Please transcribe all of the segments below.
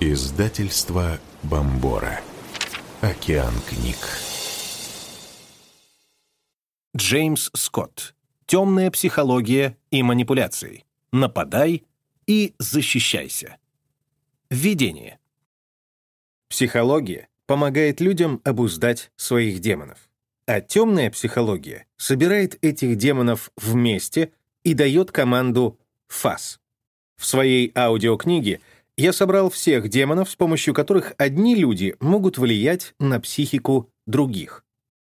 Издательство Бомбора. Океан книг. Джеймс Скотт. Темная психология и манипуляции. Нападай и защищайся. Введение. Психология помогает людям обуздать своих демонов. А темная психология собирает этих демонов вместе и дает команду «ФАС». В своей аудиокниге я собрал всех демонов, с помощью которых одни люди могут влиять на психику других.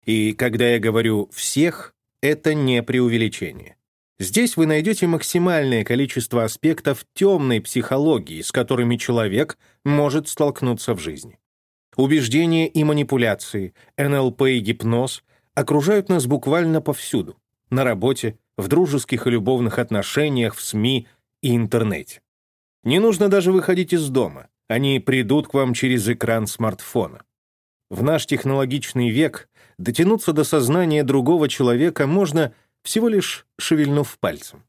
И когда я говорю «всех», это не преувеличение. Здесь вы найдете максимальное количество аспектов темной психологии, с которыми человек может столкнуться в жизни. Убеждения и манипуляции, НЛП и гипноз окружают нас буквально повсюду. На работе, в дружеских и любовных отношениях, в СМИ и интернете. Не нужно даже выходить из дома. Они придут к вам через экран смартфона. В наш технологичный век дотянуться до сознания другого человека можно, всего лишь шевельнув пальцем.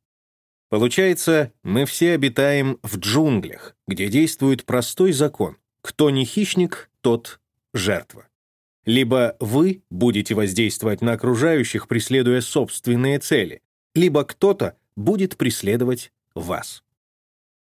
Получается, мы все обитаем в джунглях, где действует простой закон. Кто не хищник, тот жертва. Либо вы будете воздействовать на окружающих, преследуя собственные цели, либо кто-то будет преследовать вас.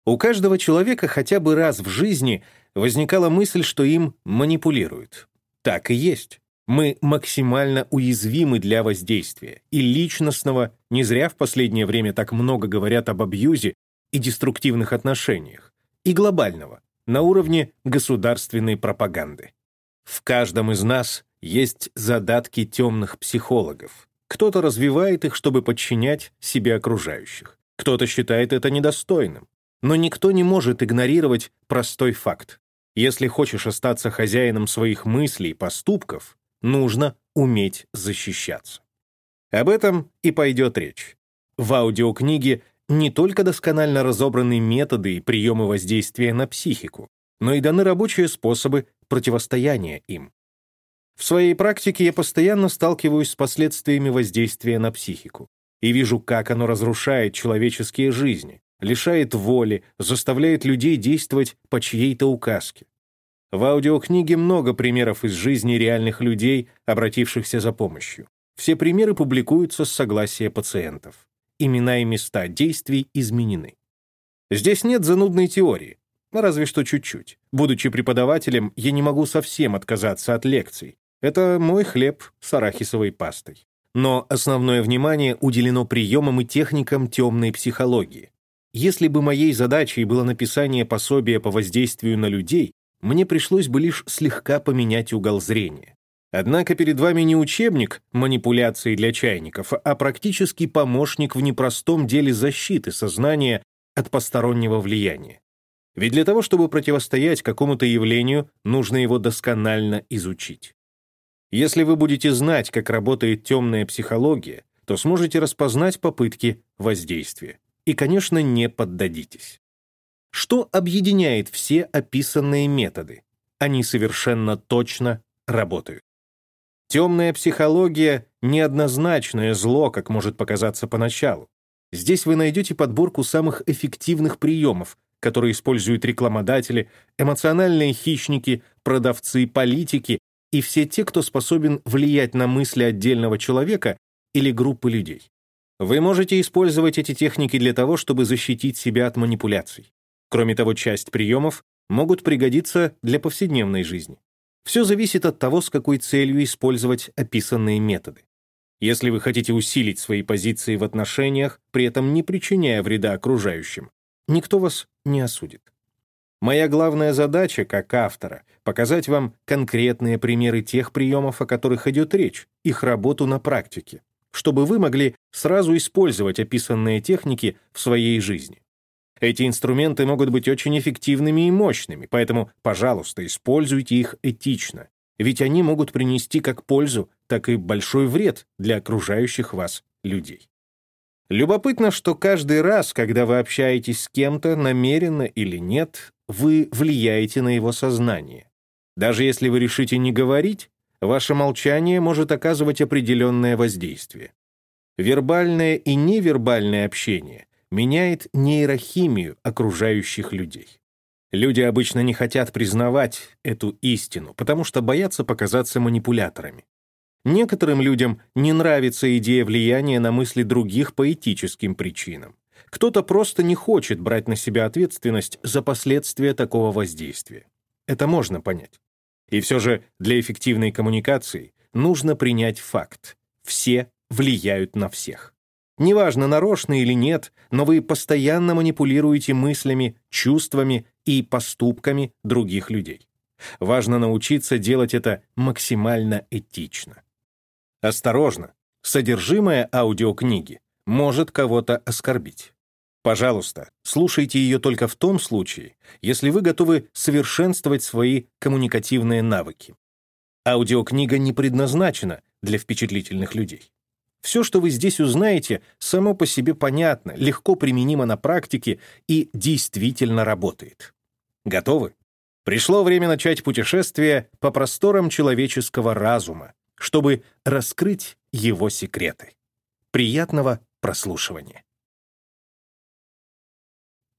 У каждого человека хотя бы раз в жизни возникала мысль, что им манипулируют. Так и есть. Мы максимально уязвимы для воздействия, и личностного, не зря в последнее время так много говорят об абьюзе и деструктивных отношениях, и глобального, на уровне государственной пропаганды. В каждом из нас есть задатки темных психологов. Кто-то развивает их, чтобы подчинять себе окружающих. Кто-то считает это недостойным. Но никто не может игнорировать простой факт. Если хочешь остаться хозяином своих мыслей и поступков, нужно уметь защищаться. Об этом и пойдет речь. В аудиокниге не только досконально разобраны методы и приемы воздействия на психику, но и даны рабочие способы противостояния им. В своей практике я постоянно сталкиваюсь с последствиями воздействия на психику и вижу, как оно разрушает человеческие жизни, лишает воли, заставляет людей действовать по чьей-то указке. В аудиокниге много примеров из жизни реальных людей, обратившихся за помощью. Все примеры публикуются с согласия пациентов имена и места действий изменены. Здесь нет занудной теории, разве что чуть-чуть. Будучи преподавателем, я не могу совсем отказаться от лекций. Это мой хлеб с арахисовой пастой. Но основное внимание уделено приемам и техникам темной психологии. Если бы моей задачей было написание пособия по воздействию на людей, мне пришлось бы лишь слегка поменять угол зрения. Однако перед вами не учебник манипуляции для чайников, а практически помощник в непростом деле защиты сознания от постороннего влияния. Ведь для того, чтобы противостоять какому-то явлению, нужно его досконально изучить. Если вы будете знать, как работает темная психология, то сможете распознать попытки воздействия. И, конечно, не поддадитесь. Что объединяет все описанные методы? Они совершенно точно работают. Темная психология — неоднозначное зло, как может показаться поначалу. Здесь вы найдете подборку самых эффективных приемов, которые используют рекламодатели, эмоциональные хищники, продавцы, политики и все те, кто способен влиять на мысли отдельного человека или группы людей. Вы можете использовать эти техники для того, чтобы защитить себя от манипуляций. Кроме того, часть приемов могут пригодиться для повседневной жизни. Все зависит от того, с какой целью использовать описанные методы. Если вы хотите усилить свои позиции в отношениях, при этом не причиняя вреда окружающим, никто вас не осудит. Моя главная задача, как автора, показать вам конкретные примеры тех приемов, о которых идет речь, их работу на практике, чтобы вы могли сразу использовать описанные техники в своей жизни. Эти инструменты могут быть очень эффективными и мощными, поэтому, пожалуйста, используйте их этично, ведь они могут принести как пользу, так и большой вред для окружающих вас людей. Любопытно, что каждый раз, когда вы общаетесь с кем-то, намеренно или нет, вы влияете на его сознание. Даже если вы решите не говорить, ваше молчание может оказывать определенное воздействие. Вербальное и невербальное общение меняет нейрохимию окружающих людей. Люди обычно не хотят признавать эту истину, потому что боятся показаться манипуляторами. Некоторым людям не нравится идея влияния на мысли других по этическим причинам. Кто-то просто не хочет брать на себя ответственность за последствия такого воздействия. Это можно понять. И все же для эффективной коммуникации нужно принять факт. Все влияют на всех. Неважно, нарочно или нет, но вы постоянно манипулируете мыслями, чувствами и поступками других людей. Важно научиться делать это максимально этично. Осторожно, содержимое аудиокниги может кого-то оскорбить. Пожалуйста, слушайте ее только в том случае, если вы готовы совершенствовать свои коммуникативные навыки. Аудиокнига не предназначена для впечатлительных людей. Все, что вы здесь узнаете, само по себе понятно, легко применимо на практике и действительно работает. Готовы? Пришло время начать путешествие по просторам человеческого разума, чтобы раскрыть его секреты. Приятного прослушивания.